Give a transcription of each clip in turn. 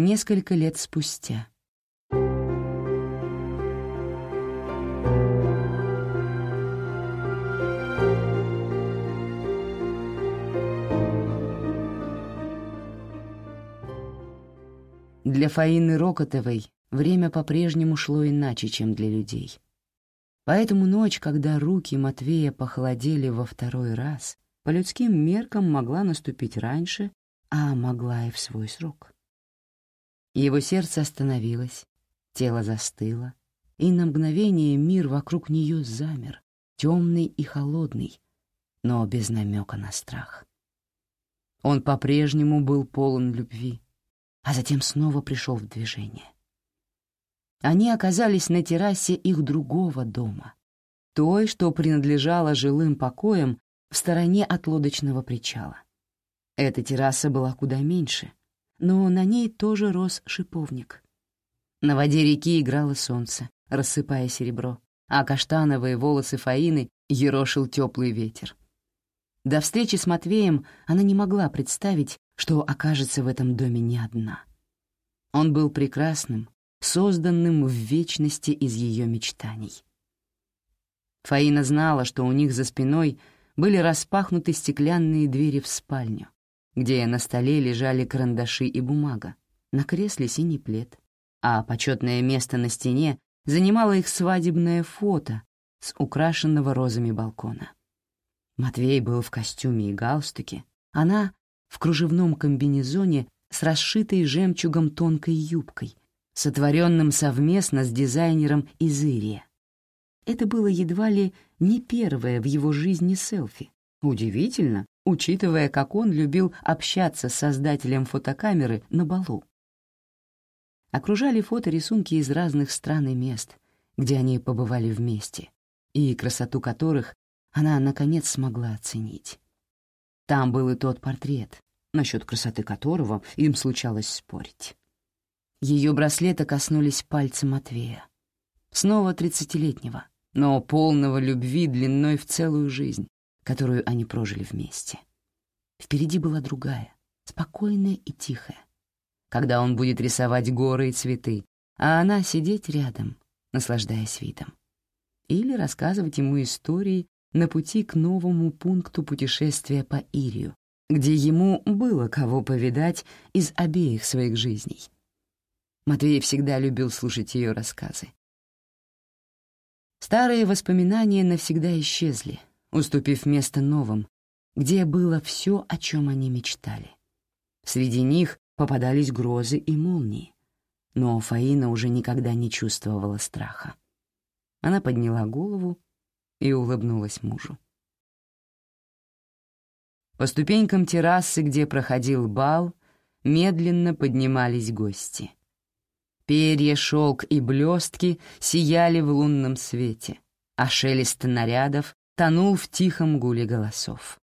Несколько лет спустя. Для Фаины Рокотовой время по-прежнему шло иначе, чем для людей. Поэтому ночь, когда руки Матвея похолодели во второй раз, по людским меркам могла наступить раньше, а могла и в свой срок. Его сердце остановилось, тело застыло, и на мгновение мир вокруг нее замер, темный и холодный, но без намека на страх. Он по-прежнему был полон любви, а затем снова пришел в движение. Они оказались на террасе их другого дома, той, что принадлежала жилым покоям в стороне от лодочного причала. Эта терраса была куда меньше, но на ней тоже рос шиповник. На воде реки играло солнце, рассыпая серебро, а каштановые волосы Фаины ерошил теплый ветер. До встречи с Матвеем она не могла представить, что окажется в этом доме не одна. Он был прекрасным, созданным в вечности из ее мечтаний. Фаина знала, что у них за спиной были распахнуты стеклянные двери в спальню, где на столе лежали карандаши и бумага, на кресле синий плед, а почетное место на стене занимало их свадебное фото с украшенного розами балкона. Матвей был в костюме и галстуке, она — в кружевном комбинезоне с расшитой жемчугом тонкой юбкой, сотворенным совместно с дизайнером Изырия. Это было едва ли не первое в его жизни селфи. Удивительно, учитывая, как он любил общаться с создателем фотокамеры на балу. Окружали фото рисунки из разных стран и мест, где они побывали вместе, и красоту которых она, наконец, смогла оценить. Там был и тот портрет, насчет красоты которого им случалось спорить. Ее браслета коснулись пальца Матвея. Снова тридцатилетнего, но полного любви длиной в целую жизнь, которую они прожили вместе. Впереди была другая, спокойная и тихая. Когда он будет рисовать горы и цветы, а она сидеть рядом, наслаждаясь видом. Или рассказывать ему истории на пути к новому пункту путешествия по Ирию, где ему было кого повидать из обеих своих жизней. Матвей всегда любил слушать ее рассказы. Старые воспоминания навсегда исчезли, уступив место новым, где было все, о чем они мечтали. Среди них попадались грозы и молнии, но Фаина уже никогда не чувствовала страха. Она подняла голову и улыбнулась мужу. По ступенькам террасы, где проходил бал, медленно поднимались гости. Перья, шелк и блестки сияли в лунном свете, а шелест нарядов тонул в тихом гуле голосов.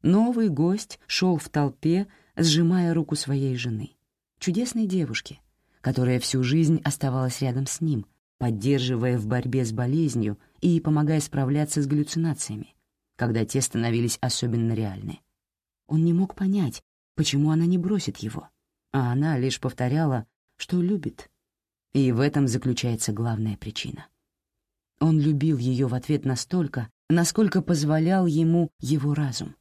Новый гость шел в толпе, сжимая руку своей жены, чудесной девушки, которая всю жизнь оставалась рядом с ним, поддерживая в борьбе с болезнью и помогая справляться с галлюцинациями, когда те становились особенно реальны. Он не мог понять, почему она не бросит его, а она лишь повторяла, что любит. И в этом заключается главная причина. Он любил ее в ответ настолько, насколько позволял ему его разум.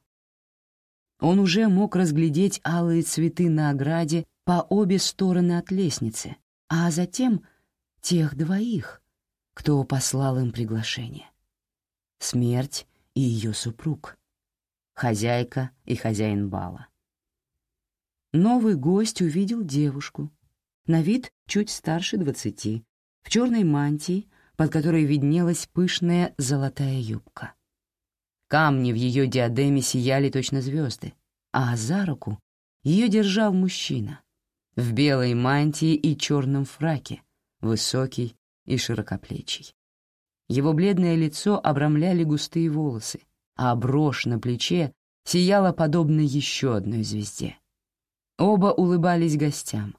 Он уже мог разглядеть алые цветы на ограде по обе стороны от лестницы, а затем тех двоих, кто послал им приглашение. Смерть и ее супруг, хозяйка и хозяин бала. Новый гость увидел девушку, на вид чуть старше двадцати, в черной мантии, под которой виднелась пышная золотая юбка. Камни в ее диадеме сияли точно звезды, а за руку ее держал мужчина в белой мантии и черном фраке, высокий и широкоплечий. Его бледное лицо обрамляли густые волосы, а брошь на плече сияла подобно еще одной звезде. Оба улыбались гостям,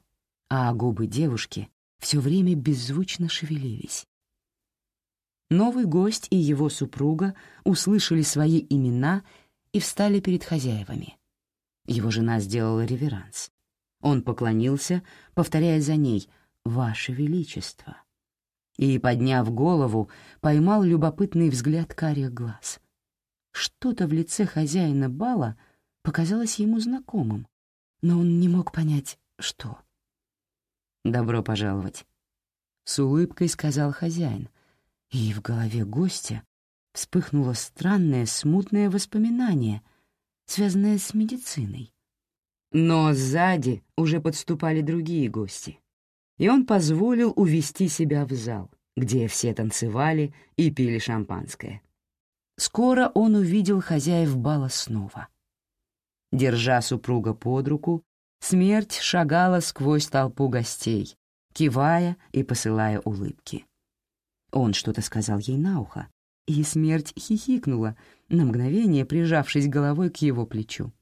а губы девушки все время беззвучно шевелились. Новый гость и его супруга услышали свои имена и встали перед хозяевами. Его жена сделала реверанс. Он поклонился, повторяя за ней «Ваше Величество» и, подняв голову, поймал любопытный взгляд карих глаз. Что-то в лице хозяина бала показалось ему знакомым, но он не мог понять, что. «Добро пожаловать», — с улыбкой сказал хозяин, и в голове гостя вспыхнуло странное смутное воспоминание, связанное с медициной. Но сзади уже подступали другие гости, и он позволил увести себя в зал, где все танцевали и пили шампанское. Скоро он увидел хозяев бала снова. Держа супруга под руку, смерть шагала сквозь толпу гостей, кивая и посылая улыбки. Он что-то сказал ей на ухо, и смерть хихикнула, на мгновение прижавшись головой к его плечу.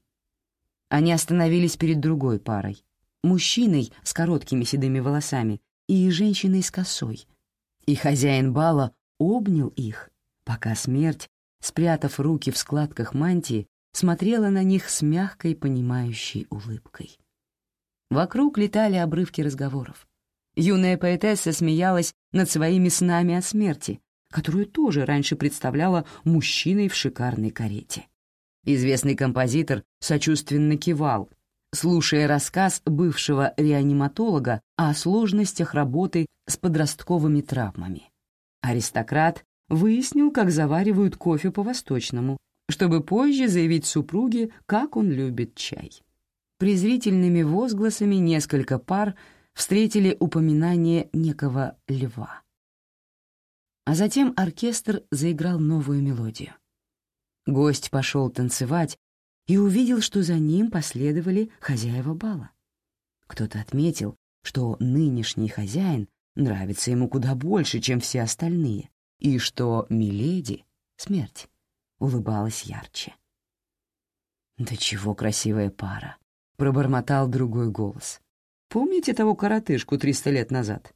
Они остановились перед другой парой — мужчиной с короткими седыми волосами и женщиной с косой. И хозяин бала обнял их, пока смерть спрятав руки в складках мантии, смотрела на них с мягкой, понимающей улыбкой. Вокруг летали обрывки разговоров. Юная поэтесса смеялась над своими снами о смерти, которую тоже раньше представляла мужчиной в шикарной карете. Известный композитор сочувственно кивал, слушая рассказ бывшего реаниматолога о сложностях работы с подростковыми травмами. Аристократ выяснил, как заваривают кофе по-восточному, чтобы позже заявить супруге, как он любит чай. Презрительными возгласами несколько пар встретили упоминание некого льва. А затем оркестр заиграл новую мелодию. Гость пошел танцевать и увидел, что за ним последовали хозяева бала. Кто-то отметил, что нынешний хозяин нравится ему куда больше, чем все остальные, и что Миледи, смерть, улыбалась ярче. «Да чего красивая пара!» — пробормотал другой голос. «Помните того коротышку триста лет назад?»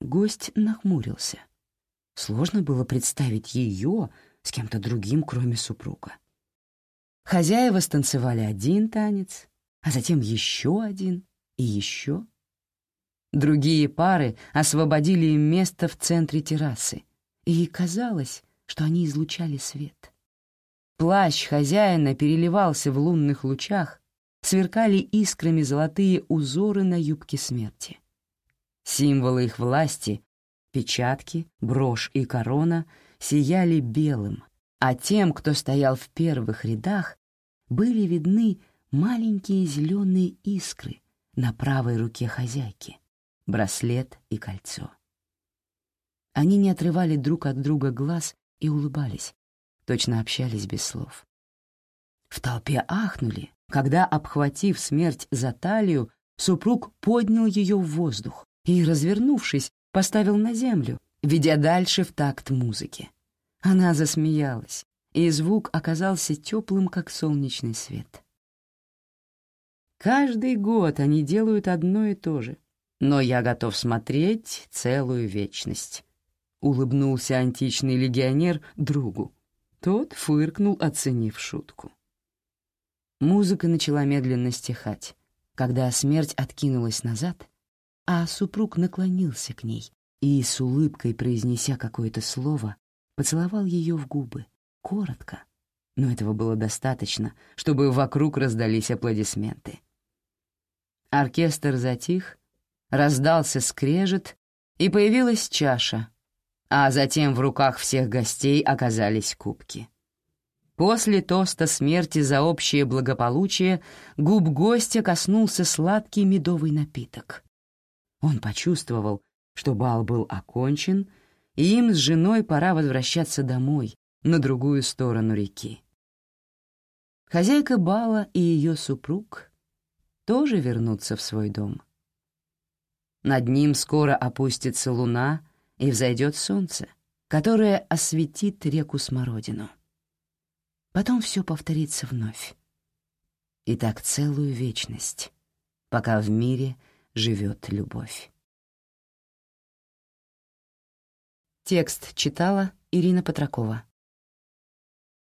Гость нахмурился. Сложно было представить ее с кем-то другим, кроме супруга. Хозяева станцевали один танец, а затем еще один и еще. Другие пары освободили им место в центре террасы, и казалось, что они излучали свет. Плащ хозяина переливался в лунных лучах, сверкали искрами золотые узоры на юбке смерти. Символы их власти — печатки, брошь и корона — сияли белым, а тем, кто стоял в первых рядах, были видны маленькие зеленые искры на правой руке хозяйки, браслет и кольцо. Они не отрывали друг от друга глаз и улыбались, точно общались без слов. В толпе ахнули, когда, обхватив смерть за талию, супруг поднял ее в воздух и, развернувшись, поставил на землю, ведя дальше в такт музыки. Она засмеялась, и звук оказался теплым, как солнечный свет. Каждый год они делают одно и то же, но я готов смотреть целую вечность. — улыбнулся античный легионер другу. Тот фыркнул, оценив шутку. Музыка начала медленно стихать, когда смерть откинулась назад, а супруг наклонился к ней и, с улыбкой произнеся какое-то слово, поцеловал ее в губы, коротко, но этого было достаточно, чтобы вокруг раздались аплодисменты. Оркестр затих, раздался скрежет, и появилась чаша, а затем в руках всех гостей оказались кубки. После тоста смерти за общее благополучие губ гостя коснулся сладкий медовый напиток. Он почувствовал, что бал был окончен, и им с женой пора возвращаться домой, на другую сторону реки. Хозяйка бала и ее супруг тоже вернутся в свой дом. Над ним скоро опустится луна — и взойдет солнце, которое осветит реку Смородину. Потом все повторится вновь. И так целую вечность, пока в мире живет любовь. Текст читала Ирина Петракова.